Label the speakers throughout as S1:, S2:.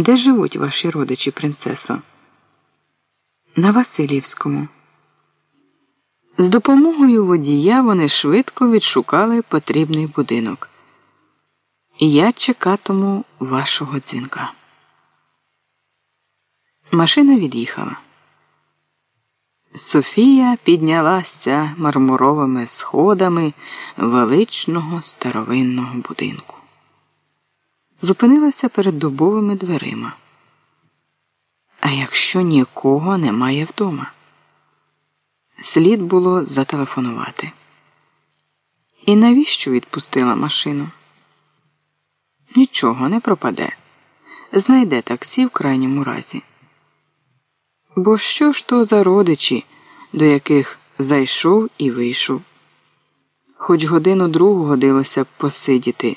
S1: Де живуть ваші родичі, принцесо? На Васильівському. З допомогою водія вони швидко відшукали потрібний будинок. І я чекатиму вашого дзвінка. Машина від'їхала. Софія піднялася мармуровими сходами величного старовинного будинку. Зупинилася перед дубовими дверима. А якщо нікого немає вдома? Слід було зателефонувати. І навіщо відпустила машину? Нічого не пропаде. Знайде таксі в крайньому разі. Бо що ж то за родичі, до яких зайшов і вийшов? Хоч годину другу годилося посидіти,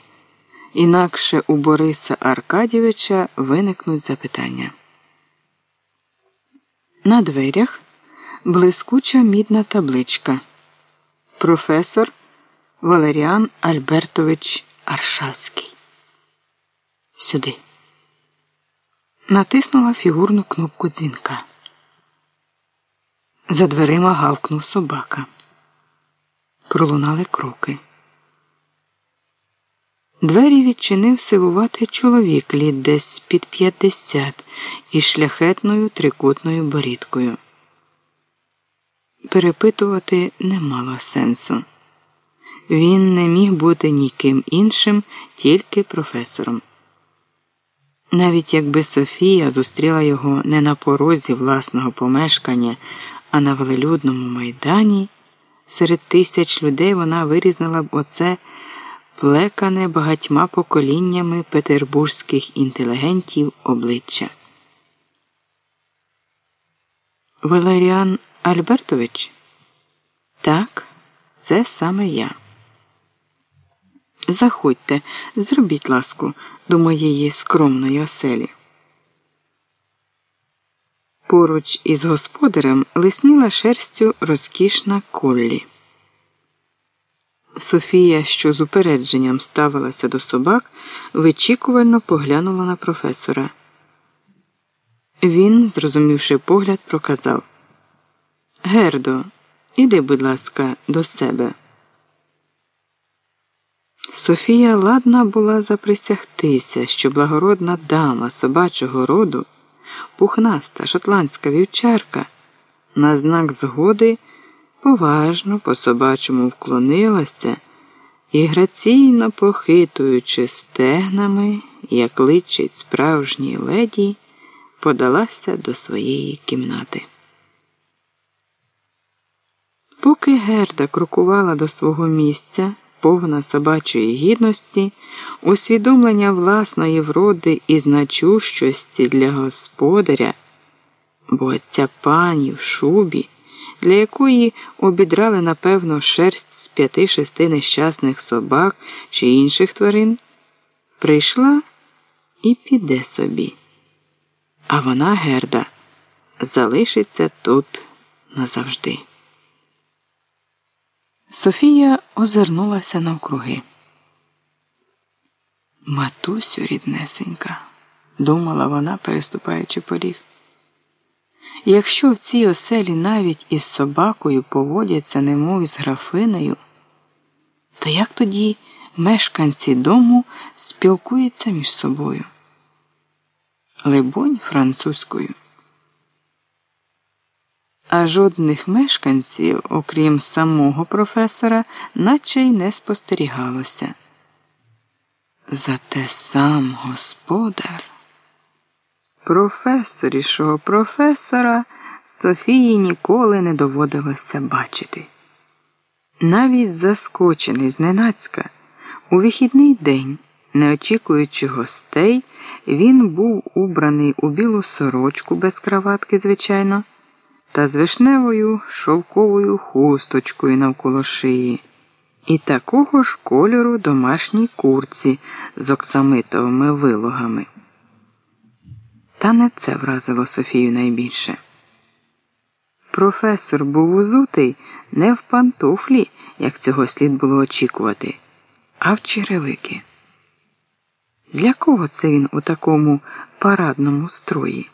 S1: інакше у Бориса Аркадійовича виникнуть запитання. На дверях блискуча мідна табличка. Професор Валеріан Альбертович Аршавський. Сюди. Натиснула фігурну кнопку дзвінка. За дверима гавкнув собака. Пролунали кроки. Двері відчинив сивуватий чоловік літ десь під п'ятдесят із шляхетною трикутною борідкою. Перепитувати не мало сенсу. Він не міг бути ніким іншим, тільки професором. Навіть якби Софія зустріла його не на порозі власного помешкання, а на велелюдному майдані, серед тисяч людей вона вирізнила б оце плекане багатьма поколіннями петербурзьких інтелігентів обличчя. Валеріан Альбертович? Так, це саме я. Заходьте, зробіть ласку до моєї скромної оселі. Поруч із господарем лисніла шерстю розкішна коллі. Софія, що з упередженням ставилася до собак, вичікувально поглянула на професора. Він, зрозумівши погляд, проказав Гердо, іди, будь ласка, до себе. Софія ладна була заприсягтися, що благородна дама собачого роду, пухнаста шотландська вівчарка, на знак згоди поважно по собачому вклонилася і, граційно похитуючи стегнами, як личить справжній леді, подалася до своєї кімнати. Поки Герда крокувала до свого місця, повна собачої гідності, усвідомлення власної вроди і значущості для господаря, бо ця пані в шубі, для якої обідрали, напевно, шерсть з п'яти-шести нещасних собак чи інших тварин, прийшла і піде собі. А вона, Герда, залишиться тут назавжди. Софія озирнулася навкруги. Матусю ріднесенька, думала вона, переступаючи поріг. Якщо в цій оселі навіть із собакою поводяться, немов із графинею, то як тоді мешканці дому спілкуються між собою? Либонь французькою а жодних мешканців, окрім самого професора, наче й не спостерігалося. Зате сам господар. Професорішого професора Софії ніколи не доводилося бачити. Навіть заскочений зненацька, у вихідний день, не очікуючи гостей, він був убраний у білу сорочку без краватки, звичайно та з вишневою шовковою хусточкою навколо шиї, і такого ж кольору домашній курці з оксамитовими вилогами. Та не це вразило Софію найбільше. Професор був узутий не в пантуфлі, як цього слід було очікувати, а в черевики. Для кого це він у такому парадному строї.